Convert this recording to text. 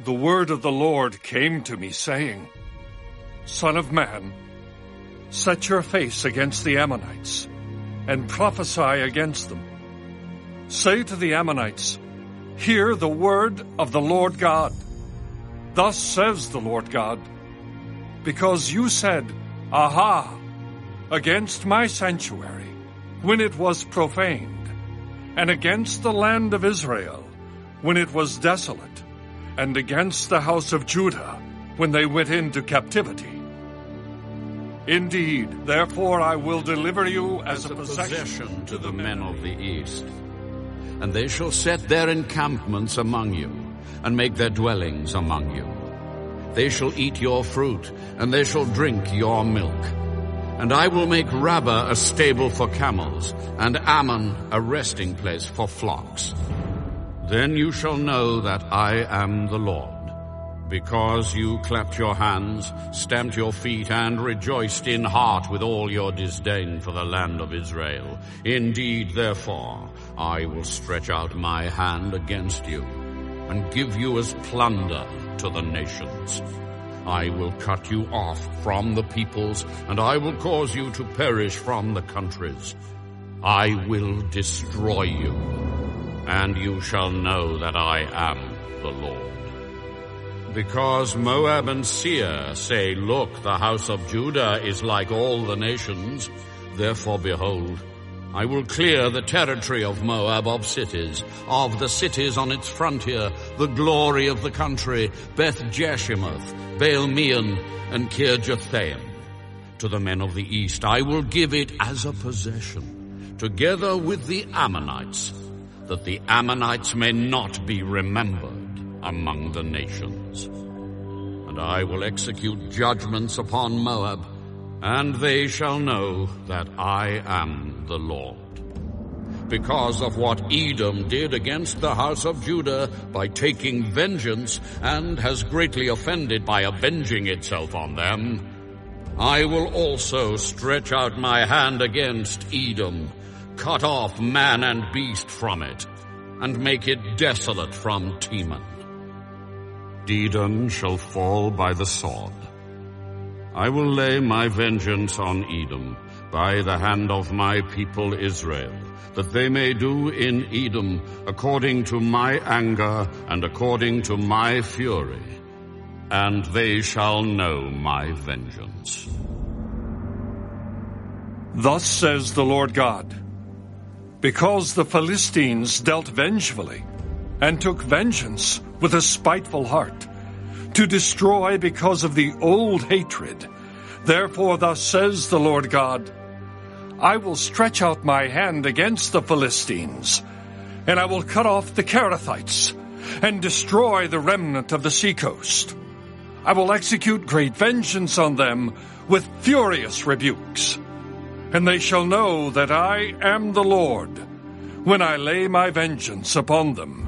the word of the Lord came to me, saying, Son of man, set your face against the Ammonites, and prophesy against them. Say to the Ammonites, Hear the word of the Lord God. Thus says the Lord God, Because you said, Aha, against my sanctuary, when it was profaned, and against the land of Israel, when it was desolate, and against the house of Judah, when they went into captivity. Indeed, therefore I will deliver you as, as a, possession, possession to the men of the east. And they shall set their encampments among you, and make their dwellings among you. They shall eat your fruit, and they shall drink your milk. And I will make Rabbah a stable for camels, and Ammon a resting place for flocks. Then you shall know that I am the Lord. Because you clapped your hands, stamped your feet, and rejoiced in heart with all your disdain for the land of Israel. Indeed, therefore, I will stretch out my hand against you, and give you as plunder to the nations. I will cut you off from the peoples, and I will cause you to perish from the countries. I will destroy you, and you shall know that I am the Lord. Because Moab and Seir say, Look, the house of Judah is like all the nations. Therefore, behold, I will clear the territory of Moab of cities, of the cities on its frontier, the glory of the country, Beth Jeshimoth, Baal Meon, and Kirjathaim. To the men of the east I will give it as a possession, together with the Ammonites, that the Ammonites may not be remembered among the nations. And I will execute judgments upon Moab, and they shall know that I am the Lord. Because of what Edom did against the house of Judah by taking vengeance, and has greatly offended by avenging itself on them, I will also stretch out my hand against Edom, cut off man and beast from it, and make it desolate from Teman. Edom shall fall by the sword. I will lay my vengeance on Edom by the hand of my people Israel, that they may do in Edom according to my anger and according to my fury, and they shall know my vengeance. Thus says the Lord God, because the Philistines dealt vengefully, and took vengeance with a spiteful heart, to destroy because of the old hatred. Therefore thus says the Lord God, I will stretch out my hand against the Philistines, and I will cut off the Cherethites, and destroy the remnant of the seacoast. I will execute great vengeance on them with furious rebukes. And they shall know that I am the Lord, when I lay my vengeance upon them.